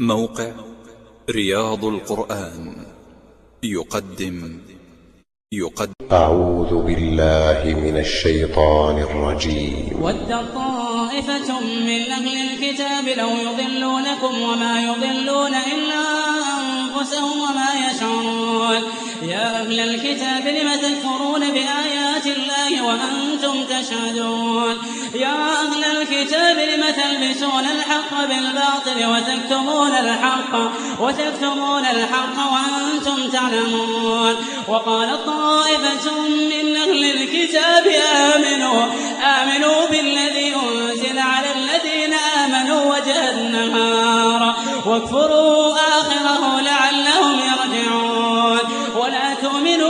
موقع رياض القرآن. يقدم. يقدم. أعوذ بالله من الشيطان الرجيم. ود طائفة من أهل الكتاب لو يضلونكم وما يضلون إلا أنفسهم وما يشعرون. يا أهل الكتاب لم تكفرون بآيات تشهدون. يا أهل الكتاب لم تلبسون الحق بالباطل وتكتمون الحق وتكتمون الحق وأنتم تعلمون. وقال طائفة من أهل الكتاب آمنوا آمنوا بالذي أنزل على الذين آمنوا وجه النهار. واكفروا آخره لعلهم يرجعون. ولا تؤمنوا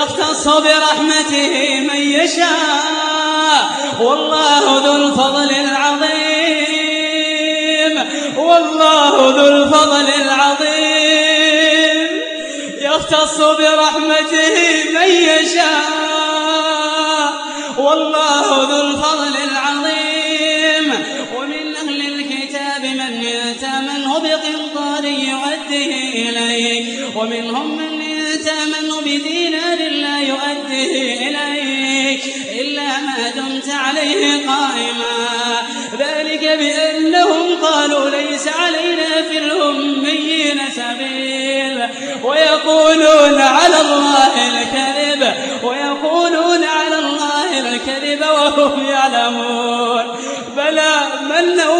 يختص برحمته من يشاء. والله ذو الفضل العظيم. والله ذو الفضل العظيم. يختص برحمته من يشاء. والله ذو الفضل العظيم. ومن أهل الكتاب من يتامنه بقنطار يؤديه إليه. ومنهم من يتامنه بدينار لا يؤديه إليك إلا ما دمت عليه قائما. ذلك بأنهم قالوا ليس علينا في الأميين سبيل. ويقولون على الله الكذب ويقولون على الله الكذب وهم يعلمون. بلى من أوفى